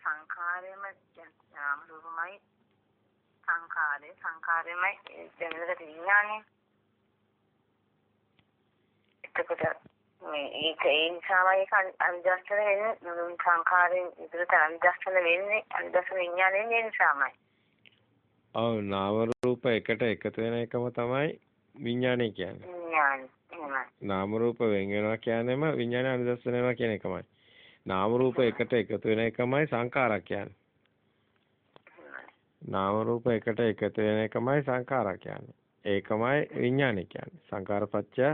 සංඛාරයම නාම රූපමයි සංඛාරය සංඛාරයමයි දැනෙකට විඥානය. එතකොට මේ ඒක ඒ නිසාමයි ඒක අනිදස්සන වෙන්නේ. සංඛාරයෙන් ඉදිරියට අනිදස්සන වෙන්නේ අනිදස්සන විඥානයෙන් ඒ නිසාමයි. ඔව් නාම රූප එකට එකතු වෙන එකම තමයි විඥානය කියන්නේ. විඥානය. නාම රූප වෙන් වෙනවා කියන්නේම විඥානය අනිදස්සන වෙනවා කියන එකමයි. නාම රූප එකට එකතු වෙන එකමයි සංඛාරා කියන්නේ. නාම රූප එකට එකතු වෙන එකමයි සංඛාරා කියන්නේ. ඒකමයි විඥානය කියන්නේ. සංඛාරපච්චය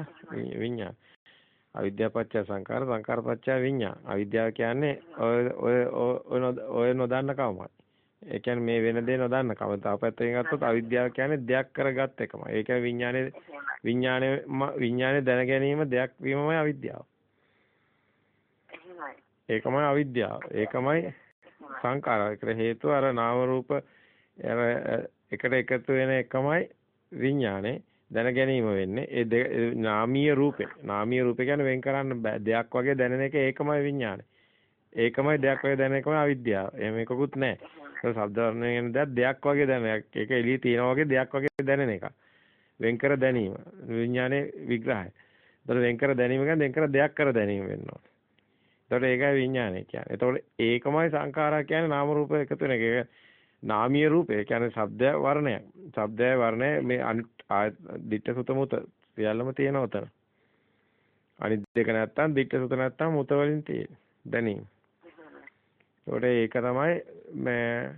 විඥාන. අවිද්‍යාපච්චය සංඛාර සංඛාරපච්චය විඥාන. අවිද්‍යාව කියන්නේ ඔය ඔය ඔය නොදන්න කමයි. ඒ කියන්නේ මේ වෙන දේ නොදන්න කම. තව පැත්තකින් ගත්තොත් අවිද්‍යාව කියන්නේ දෙයක් කරගත් එකමයි. ඒක විඥානේ විඥානේ විඥානේ දැන ගැනීම දෙයක් වීමමයි අවිද්‍යාව. ඒකමයි අවිද්‍යාව. ඒකමයි සංඛාරය. ඒකට හේතුව අර නාම රූප එකට එකතු වෙන එකමයි විඥානේ දැන ගැනීම වෙන්නේ. ඒ නාමීය රූපේ. නාමීය රූපේ කියන්නේ වෙන් කරන්න දෙයක් වගේ දැනෙන එක ඒකමයි විඥානේ. ඒකමයි දෙයක් වගේ දැනෙන එකමයි අවිද්‍යාව. එහෙම එකකුත් නැහැ. ඒක ශබ්ද වර්ණයෙන් දෙයක් දෙයක් වගේ දැනෙන. ඒක එළිය තියෙනවා වගේ දෙයක් වගේ දැනෙන එක. වෙන්කර දැනීම. විඥානයේ විග්‍රහය. ඒතර වෙන්කර දැනීම කියන්නේ වෙන්කර දෙයක් කර දැනීම වෙනවා. ඒතර ඒකයි විඥානය කියන්නේ. ඒතකොට ඒකමයි සංඛාරා කියන්නේ නාම රූප එකතු වෙන එක. නාමීය රූපය කියන්නේ ශබ්ද වර්ණය. ශබ්දය වර්ණය මේ දිට්ඨ සුත මුත සියල්ලම තියෙනවා උතන. අනිත් දෙක නැත්තම් දිට්ඨ සුත නැත්තම් මුත වලින් තියෙන. දැනීම. ඒකට ඒක තමයි මේ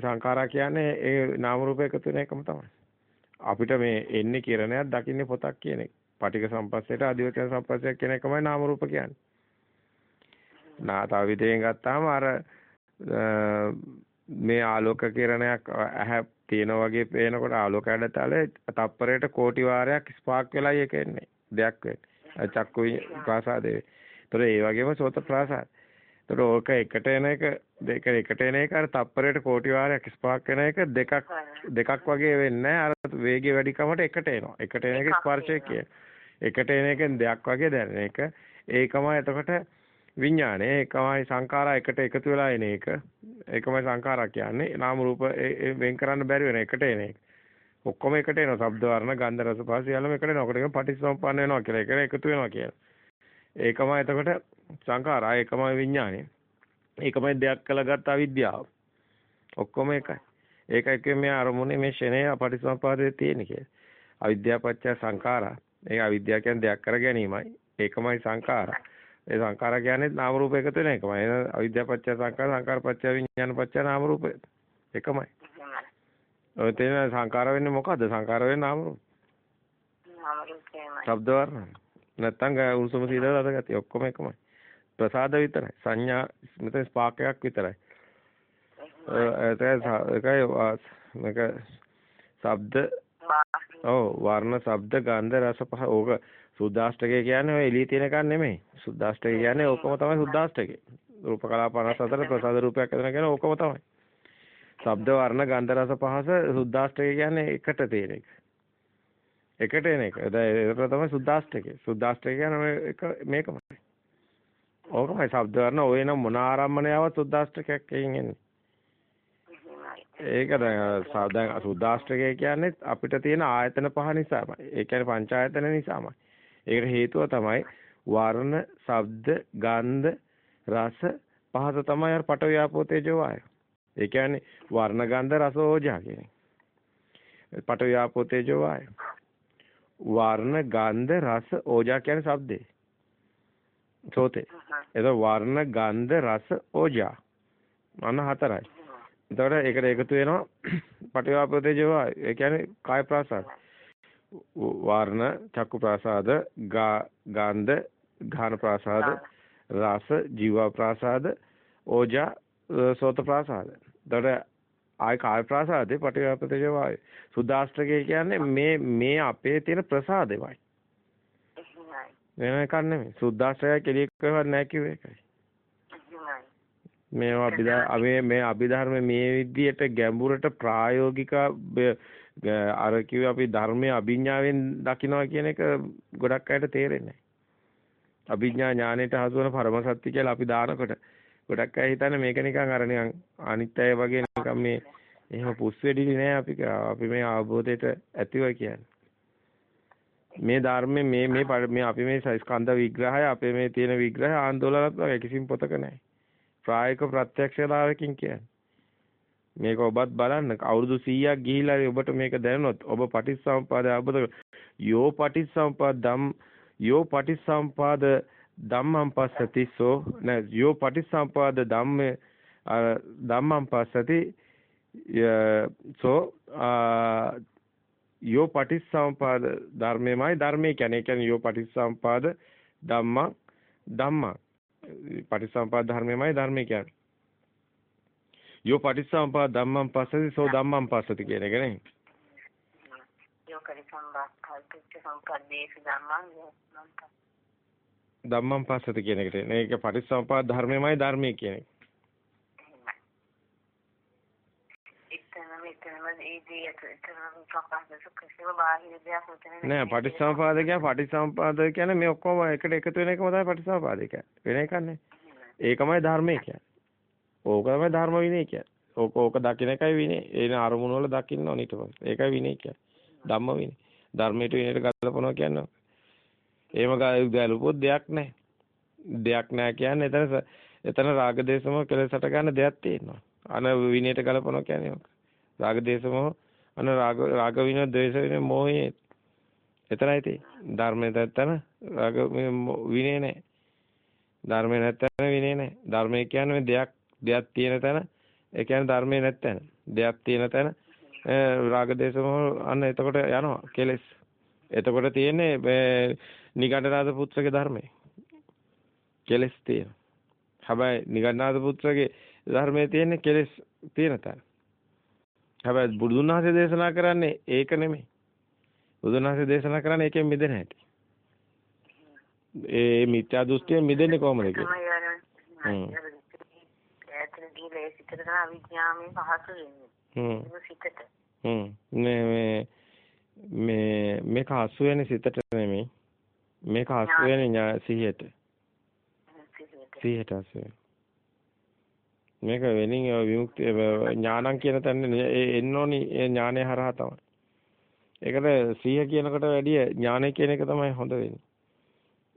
සංඛාරා කියන්නේ ඒ නාම රූප එකතු වෙන එකම තමයි. අපිට මේ එන්නේ කිරණයක් දකින්නේ පොතක් කියන එක. පටික සම්පස්සේට අධිවචන සම්පස්සයක් කියන එකමයි නාම රූප කියන්නේ. නාතාව විදයෙන් ගත්තාම අර මේ ආලෝක කිරණයක් ඇහැ තියෙන වගේ පේනකොට ආලෝක ඇඩතලේ තප්පරයට කෝටි වාරයක් ස්පාක් වෙලයි එක එන්නේ. දෙයක් වෙන්නේ. චක්කු ප්‍රාසාදේ. ඒතර ඒ වගේම සෝත ප්‍රාසාද. ඒතර ඕක එකට එන එක දෙක එකට එන එක අර තප්පරයට කෝටි වාරයක් ස්පාක් වෙන එක දෙකක් දෙකක් වගේ වෙන්නේ අර වේගය වැඩිකමට එකට එනවා. එකට එන එක ස්පර්ශය කිය. එකට එන එකෙන් දෙයක් වගේ දැනෙන එක. ඒකමයි එතකොට විඥානය ඒකමයි සංඛාරා එකට එකතු වෙලා එන එක. ඒකමයි සංඛාරා කියන්නේ. නාම රූප වෙන් කරන්න බැරි වෙන එකට එන එක. ඔක්කොම එකට එනවා. ශබ්ද වර්ණ ගන්ධ රස පහස සියල්ලම එකට එනවා. ඔකට පටිච්චසමුප්පන්න වෙනවා කියලා. ඒක එකතු වෙනවා කියලා. ඒකමයි එතකොට සංඛාරා ඒකමයි විඥානය. ඒකමයි දෙයක් කළගත් අවිද්‍යාව. ඔක්කොම එකයි. ඒකයි කියන්නේ අරමුණේ මේ ෂණේ අපටිසම්පාදයේ තියෙන කියලා. අවිද්‍යාව පත්‍ය සංඛාරා. ඒක අවිද්‍යාව කියන්නේ දෙයක් කර ගැනීමයි. ඒකමයි සංඛාරා. ඒ සංඛාරා කියන්නේ නාම රූප එකතු වෙන එකමයි. අවිද්‍යාව පත්‍ය සංඛාර සංඛාර පත්‍ය විඥාන පත්‍ය නාම රූප එකමයි. ඔය තේන සංඛාර වෙන්නේ මොකද්ද? සංඛාර වෙන්නේ නාම රූප. නාම රූපේමයි. ශබ්ද වර්ණ. නැත්තම් උණුසුම සීතල රස ගතිය ඔක්කොම එකමයි. ප්‍රසාද විතරයි. සංඥා මෙතන ස්පාකයක් විතරයි. ඒකයි මේක ශබ්ද ඔව් වර්ණ ශබ්ද ගන්ධ රස පහ ඕක සුද්දාෂ්ටකය කියන්නේ ඔය එළිය තියෙන එකක් නෙමෙයි. සුද්දාෂ්ටකය කියන්නේ ඕකම තමයි සුද්දාෂ්ටකය. රූප කලාප 54 ප්‍රසාද රූපයක් හදන කියන්නේ ඕකම තමයි. ශබ්ද වර්ණ ගන්ධ රස පහස සුද්දාෂ්ටකය කියන්නේ එකට තියෙන එක. එකට එන එක. ඒක තමයි සුද්දාෂ්ටකය. සුද්දාෂ්ටකය කියන්නේ එක මේකමයි. ඕකමයි ශබ්ද වර්ණ ඔය නම් මොන ආරම්මණයවත් සුද්දාෂ්ටකයක් එකකින් එන්නේ. ඒක දැන් දැන් සුද්දාෂ්ටකය කියන්නේ අපිට තියෙන ආයතන පහ නිසාමයි. ඒ කියන්නේ පංචායතන නිසාමයි. ඒකට හේතුව තමයි වර්ණ, ශබ්ද, ගන්ධ, රස පහස තමයි අර පට ව්‍යාපෝ තේජෝ වායය. ඒ කියන්නේ වර්ණ, ගන්ධ, රස, ඕජා කියන්නේ. පට ව්‍යාපෝ තේජෝ වායය. වර්ණ, ගන්ධ, රස, ඕජා කියන්නේ ශබ්දේ. සෝතේ. එතකොට වර්ණ, ගන්ධ, රස, ඕජා. අන්න හතරයි. එතකොට ඒකට එකතු වෙනවා පටිවාපතේජව ඒ කියන්නේ කාය ප්‍රාසාද වර්ණ චක්කු ප්‍රාසාද ගන්ධ ඝාන ප්‍රාසාද රස. ජීව ප්‍රාසාද ඕජා සෝත ප්‍රාසාද. එතකොට ආය කාය ප්‍රාසාදේ පටිවාපතේජව ආය සුදාස්ත්‍රකේ කියන්නේ මේ මේ අපේ තියෙන ප්‍රසාදෙමයි වෙන එකක් නෙමෙයි. සුද්දාස්ත්‍රය කෙලියක් කරවත් නැහැ කිව්වේ ඒකයි මේවා අභිධා මේ මේ අභිධර්ම මේ විදියට ගැඹුරට ප්‍රායෝගික අර කිව්වේ අපි ධර්මයේ අභිඥාවෙන් දකිනවා කියන එක ගොඩක් අයට තේරෙන්නේ නැහැ. අභිඥා ඥාණයට හසු වෙන පරම සත්‍ය කියලා අපි දානකොට ගොඩක් අය හිතන්නේ මේක නිකන් අර නිකන් අනිත් අය වගේ නිකන් මේ එහෙම පුස් වෙඩිලි නෑ අපි අපි මේ අවබෝධයට ඇතිව කියන්නේ. මේ ධර්මයේ මේ මේ මේ අපි මේ ස්කන්ධ විග්‍රහය අපේ මේ තියෙන විග්‍රහය ආందోලනාත්මක කිසිම පොතක නැහැ. ප්‍රායෝගික ප්‍රත්‍යක්ෂතාවයකින් කියන්නේ. මේක ඔබත් බලන්න. අවුරුදු 100ක් ගිහිලා ඔබට මේක දැනුනොත් ඔබ පටිච්චසමුපාද අවබෝධ යෝ පටිච්චසමුපාද ධම් යෝ පටිච්චසමුපාද ධම්මං පස්සති සෝ නෑ යෝ පටිච්චසමුපාද ධම්මේ ධම්මං පස්සති සෝ යෝ පටිච්චසමුපාද ධර්මයමයි ධර්මයේ කියන්නේ. කියන්නේ යෝ පටිච්චසමුපාද ධම්මං ධම්මං. පටිච්චසමුපාද ධර්මයමයි ධර්මයේ කියන්නේ. යෝ පටිච්චසමුපාද ධම්මං පස්සති සෝ ධම්මං පස්සති කියන එක නේ යෝ ධම්මං පස්සති කියන එකට මේක පටිච්චසමුපාද ධර්මයමයි ධර්මයේ කියන එක. නෑ පටිච්චසමුපාද කියන්නේ පටිච්චසමුපාද කියන්නේ මේ ඔක්කොම එකට එකතු වෙන එකම තමයි පටිච්චසමුපාද කියන්නේ. වෙන එකක් නෑ. ඒකමයි ධර්මය කියන්නේ. ඕක තමයි ධර්ම විනය කියන්නේ. ඕක ඕක දකින්න එකයි විනය. එන අරමුණු වල දකින්න ඕන ඊට පස්සේ. ඒකයි විනය කියන්නේ. ධම්ම විනය. ධර්මයට විනයට ගලපනවා කියන්නේ. එහෙම ගලපුවොත් දෙයක් නැහැ. දෙයක් නැහැ කියන්නේ එතන එතන රාග දේශම කෙලසට ගන්න දෙයක් තියෙනවා. අන විනයට ගලපනවා කියන්නේ ඕක. රාග දේශම අන රාග රාග විනය ද්වේෂ විනය මොහේ එතරයි තියෙන්නේ ධර්මයේ නැත්තන රාග විනය නැහැ ධර්මයේ නැත්තන විනය නැහැ ධර්මයේ කියන්නේ දෙයක් දෙයක් තියෙන තැන ඒ කියන්නේ ධර්මයේ නැත්තන. දෙයක් තියෙන තැන රාග දේශ අන්න එතකොට යනවා කෙලස්. එතකොට තියෙන්නේ නිගණ්ඨනාථ පුත්‍රගේ ධර්මයේ. කෙලස් තියෙන හැබැයි නිගණ්ඨනාථ පුත්‍රගේ ධර්මයේ තියෙන්නේ කෙලස් තියෙන තැන. හැබැයි බුදුන් වහන්සේ දේශනා කරන්නේ ඒක නෙමෙයි. බුදුන් වහන්සේ දේශනා කරන්නේ ඒකෙන් මිදෙන හැටි. ඒ මිත්‍යා දෘෂ්ටියෙන් මිදෙන්නේ කොහොමද කියලා. ඒ සිතට තමයි අවිඥාමයෙන් පහසු වෙන්නේ. හ්ම්. සිතට. හ්ම්. මේ මේ මේක හසු වෙන්නේ සිතට නෙමෙයි. මේක හසු වෙන්නේ සිහියට. සිහියට හසු වෙන්නේ. මේක වෙනින් විමුක්තිය ඥානං කියන තැන එන්න ඕනි ඥානය හරහා තමයි. ඒකට සීහ කියනකට වැඩිය ඥානය කියන එක තමයි හොඳ වෙන්නේ.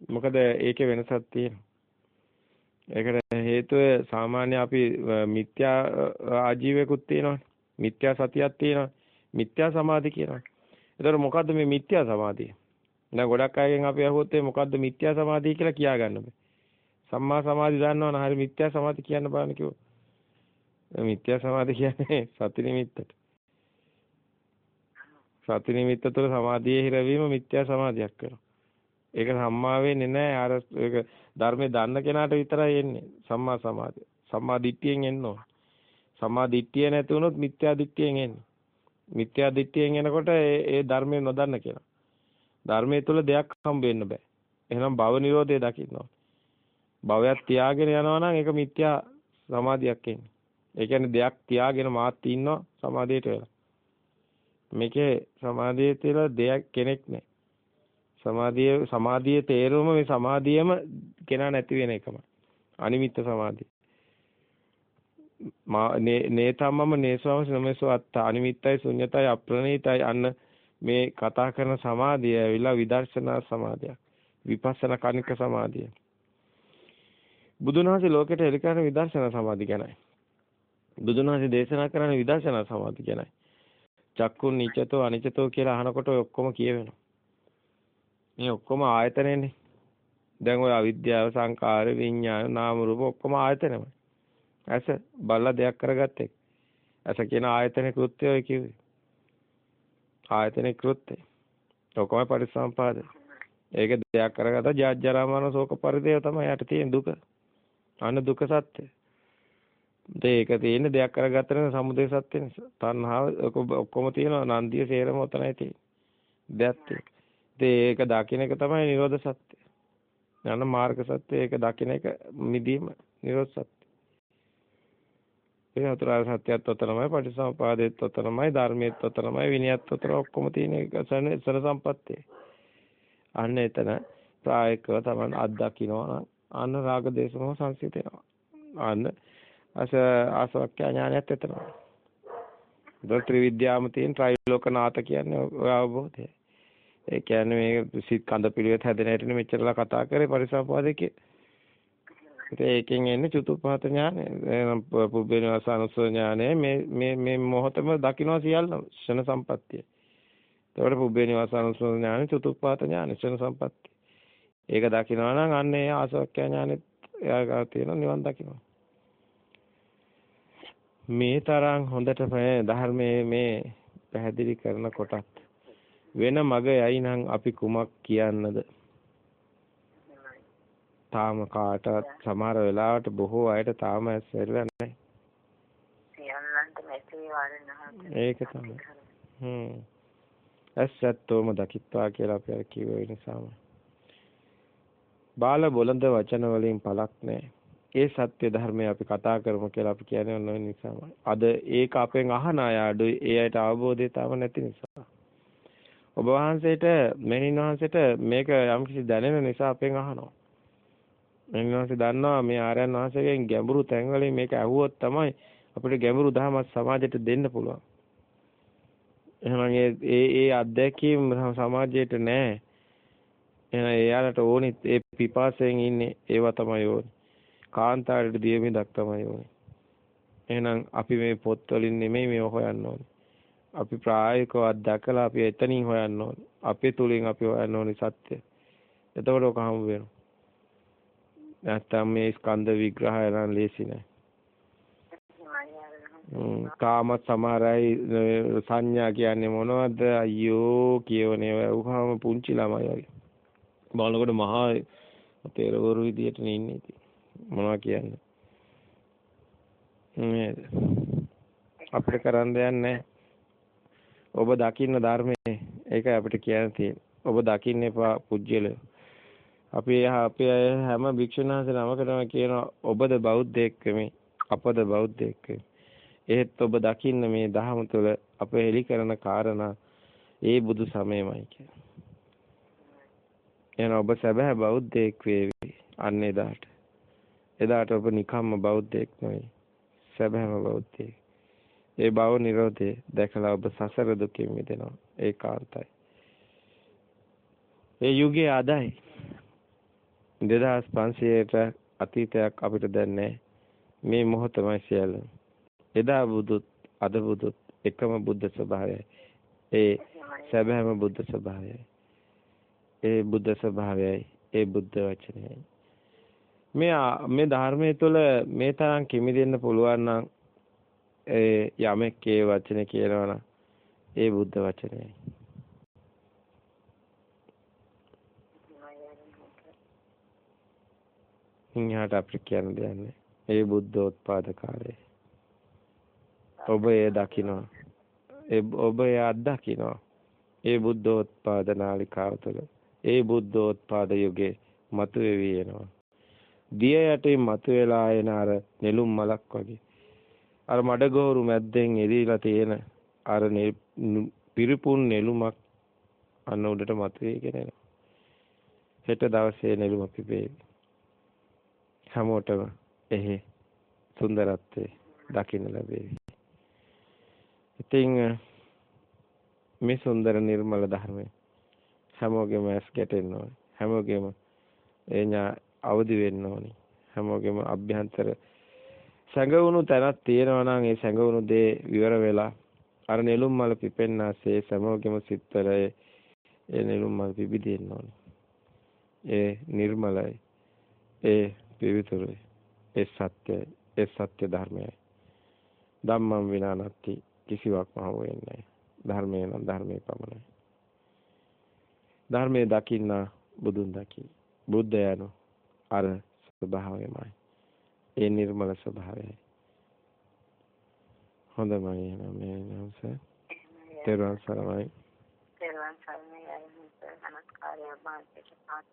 මොකද ඒකේ වෙනසක් තියෙනවා. ඒකට හේතුව සාමාන්‍ය අපි මිත්‍යා ආජීවයකුත් තියෙනවා. මිත්‍යා සතියක් තියෙනවා. මිත්‍යා සමාධි කියනවා. ඒතර මොකද්ද මේ මිත්‍යා සමාධිය? දැන් ගොඩක් අයගෙන් අපි අහුවොත් මොකද්ද මිත්‍යා සමාධිය කියලා කියා ගන්න බෑ. සම්මා සමාධි දන්නවනේ හරි මිත්‍යා සමාධි කියන්න බලන්න කිව්වොත්. මිත්‍යා සමාධි කියන්නේ සති නිමිත්තට. සති නිමිත්ත තුළ සමාධියේ හිරවීම මිත්‍යා සමාධියක් කරනවා. ඒක සම්මා වෙන්නේ නැහැ. අර ඒක ධර්මයේ දන්න කෙනාට විතරයි එන්නේ. සම්මා සමාධිය. සම්මා දිට්ඨියෙන් එන්න ඕන. සම්මා දිට්ඨිය නැති වුණොත් මිත්‍යා දිට්ඨියෙන් එන්නේ. මිත්‍යා දිට්ඨියෙන් එනකොට ඒ ඒ ධර්මයේ නොදන්න කෙනා. ධර්මයේ තුල දෙයක් හම්බ වෙන්න බෑ. එහෙනම් භව නිරෝධය දකින්න ඕන. භවයක් තියාගෙන යනවා නම් ඒක මිත්‍යා සමාධියක් එන්නේ. ඒ කියන්නේ දෙයක් තියාගෙන මාත් ඉන්නවා සමාධියට වෙලා. මේකේ සමාධියේ තියලා දෙයක් කෙනෙක් නැහැ. සමාධිය සමාධියේ තේරුම මේ සමාධියම කෙනා නැති වෙන එකම. අනිමිත්ත සමාධිය. මා නේතම්මම නේසවම නමසෝ අත්ත අනිමිත්තයි ශුන්‍යතයි අප්‍රණීතයි අන්න මේ කතා කරන සමාධිය ඇවිල්ලා විදර්ශනා සමාධියක්. විපස්සනා කණික සමාධිය. බුදුන් වහන්සේ ලෝකෙට එලිකරන විදර්ශනා සමාධිය ගැනයි. බුදුන් වහන්සේ දේශනා කරන විදර්ශනා සමාධි කියනයි. චක්කුන් නිචතෝ අනිචතෝ කියලා අහනකොට ඔය ඔක්කොම කියවෙනවා. මේ ඔක්කොම ආයතනනේ. දැන් ඔය අවිද්‍යාව සංකාර විඥාන නාම රූප ඔක්කොම ආයතනමයි. ඇස බල්ලා දෙයක් කරගත්තේ. ඇස කියන ආයතන කෘත්‍යය ඔය කිව්වේ. ආයතන කෘත්‍යය. ඔක්කොම පරිසම්පාද. ඒක දෙයක් කරගත්තා ජාජ්ජරා මරණ ශෝක පරිදේව තමයි යට තියෙන දුක. අන්න දුක සත්‍යය. ඒක තියෙන්නේ දෙයක් කරගත්තම සමුදේ සත්‍ය නිසා. තණ්හාව ඔක්කොම තියෙනවා නන්දිය සේරම උතනයි තියෙන්නේ. දෙයක් තියෙන්නේ. ඒක දකින්න එක තමයි නිරෝධ සත්‍ය. යන මාර්ග සත්‍ය ඒක දකින්න එක මිදීම නිරෝධ සත්‍ය. ඒ අතරාර සත්‍යයත් උතරමයි පටිසම්පාදේත් උතරමයි ධර්මයේත් උතරමයි විනයත් උතර ඔක්කොම තියෙන එක සන සම්පත්තිය. අන්න එතන ප්‍රායකව තමයි අත්දකින්නවා අන්න රාග දේශම සංසිතේනවා. අන්න අස ආසවක්ඛ්‍යා ඥානයත් එතන. දො ත්‍රිවිද්‍යාවම තියෙන ත්‍රිලෝකනාථ කියන්නේ ඔය අවබෝධය. ඒ කියන්නේ මේ සිත් කඳ පිළිවෙත් හැදෙන හැටිනේ මෙච්චරලා කතා කරේ පරිසම්පාදකේ. ඉතින් ඒකෙන් එන්නේ චතුප්පහත ඥානය. එනම් පුබ්බේනවාසනුස්ස ඥානය මේ මේ මේ මොහොතම දකින්න සියල්ල ෂණ සම්පත්තිය. ඒතකොට පුබ්බේනවාසනුස්ස ඥානය චතුප්පහත ඥානය ෂණ සම්පත්තිය. ඒක දකිනවා නම් අන්න ඒ ආසවක්ඛ්‍යා ඥානෙත් එයාගා තියෙන නිවන් දකිනවා. මේ තරම් හොඳට ධර්මයේ මේ පැහැදිලි කරන කොටත් වෙන මග යයි නම් අපි කුමක් කියන්නද? තාම කාටවත් සමහර වෙලාවට බොහෝ අයට තාම ඇස්සෙරලා නැහැ. ඒක තමයි. හ්ම්. ඇස්සත්තෝම දකිත්වා කියලා අපි අර කිව්ව නිසාම. බාල බොළඳ වචන වලින් පළක් නැහැ. ඒ සත්‍ය ධර්මය අපි කතා කරමු කියලා අපි කියන්නේ ඔන්න නිසාම. අද ඒක අපෙන් අහන අය අඩුයි. ඒ අයට අවබෝධය තාම නැති නිසා. ඔබ වහන්සේට මෙනින් වහන්සේට මේක යම්කිසි දැනෙන නිසා අපෙන් අහනවා. මෙනින් වහන්සේ දන්නවා මේ ආර්යයන් වහන්සේගෙන් ගැඹුරු තැන්වලින් මේක ඇහුවොත් තමයි අපිට ගැඹුරු දහමක් සමාජයට දෙන්න පුළුවන්. එහෙනම් ඒ ඒ අත්දැකීම් සමාජයට නැහැ. එහෙනම් එයාලට ඕනි ඒ පිපාසයෙන් ඉන්නේ ඒවා තමයි ඕනි. කාන්තාරයට දියමිදක් තමයි ඕනි. එහෙනම් අපි මේ පොත් වලින් නෙමෙයි මේව හොයන්න ඕනේ. අපි ප්‍රායෝගිකව දැකලා අපි එතනින් හොයන්න ඕනේ. අපේ තුලින් අපි හොයන්න ඕනේ සත්‍ය. එතකොට ඔක හම්බ වෙනවා. නැත්තම් මේ ස්කන්ධ විග්‍රහය නම් ලේසි නෑ. කාම සමහරයි සංඥා කියන්නේ මොනවද අයියෝ කියවනේ වුහාම පුංචි ළමයි වගේ බලනකොට මහා තේරවරු විදියට ඉන්නේ ඉතින් මොනවා කියන්නේ නේද අපිට කරන්න දෙයක් නැහැ ඔබ දකින්න ධර්මයේ ඒකයි අපිට කියන්න තියෙන්නේ. ඔබ දකින්න එපා පුජ්‍යල. අපි අපි හැම භික්ෂුණාංශ නමකටම කියනවා ඔබද බෞද්ධයෙක් වෙමි. අපද බෞද්ධයෙක් වෙමි. එහෙත් ඔබ දකින්න මේ දහම තුළ අප හෙලි කරන කාරණා ඒ බුදු සමයමයි කියන්නේ. එහෙනම් ඔබ සැබෑ බෞද්ධයෙක් වේවි අන්න එදාට. එදාට ඔබ නිකම්ම බෞද්ධයෙක් නෙවෙයි. සැබෑම බෞද්ධයෙක්. ඒ භව නිරෝධය දැකලා ඔබ සසර දුකින් මිදෙනවා ඒකාන්තයි. ඒ යුගයේ අදයි 2500ට අතීතයක් අපිට දැන්නේ මේ මොහොතමයි සියල්ල. එදා බුදුත් අද බුදුත් එකම බුද්ධ ස්වභාවයයි. ඒ සැබෑම බුද්ධ ස්වභාවයයි. ඒ බුද්ධ ස්වභාවයයි ඒ බුද්ධ වචනයයි. මේ මේ ධර්මයේ තුල මේ තරම් කිමිදෙන්න පුළුවන් නම් ඒ යමෙක් ඒ වචනේ කියනවනම් ඒ බුද්ධ වචනයයි. හිංහාට අපිට කියන්න දෙන්නේ ඒ බුද්ධෝත්පාද කාලේ. ඔබ ඒ දකිනවා. ඒ ඔබ ඒ අත්දකිනවා. ඒ බුද්ධෝත්පාද නාලිකාව තුළ ඒ බුද්ධෝත්පාද යුගයේ මතුවේවි එනවා. දිය යටින් මතුවලා එන අර නෙළුම් මලක් වගේ අර මඩගෝරු මැද්දෙන් එළිලා තියෙන අර පිරිපුන් නෙළුමක් අන්න උඩට මතුවේගෙන එනවා. හෙට දවසේ නෙළුම පිපේවි. හැමෝටම එහි සුන්දරත්වය දකින්න ලැබේවි. ඉතින් මේ සුන්දර නිර්මල ධර්මය හැමෝගෙම ඇස් ගැටෙන්න ඕනේ. හැමෝගෙම එඥා අවදි වෙන්න ඕනේ. හැමෝගෙම අභ්‍යන්තර සැඟවුණු තැනක් තියෙනවා නම් ඒ සැඟවුණු දේ විවර වෙලා අර නෙළුම් මල පිපෙන්නාසේ සමෝගෙම සිත්වල ඒ නෙළුම් මල පිබිදෙන්න ඕනේ. ඒ නිර්මලයි. ඒ පිවිතුරුයි. ඒ සත්‍යයි. ඒ සත්‍ය ධර්මයයි. ධම්මං විනානත්ති කිසිවක්ම හමු වෙන්නේ නැහැ. ධර්මය නම් ධර්මයේ පමණයි. ධර්මයේ දකින්න බුදුන් දකි. බුද්ධ යනු අර ස්වභාවයමයි. ඒ නිර්මල ස්වභාවයයි. හොඳයි එහෙනම් මේ නම්ස. තෙරුවන් සරණයි. තෙරුවන් සරණයි. නමස්කාරය මාත්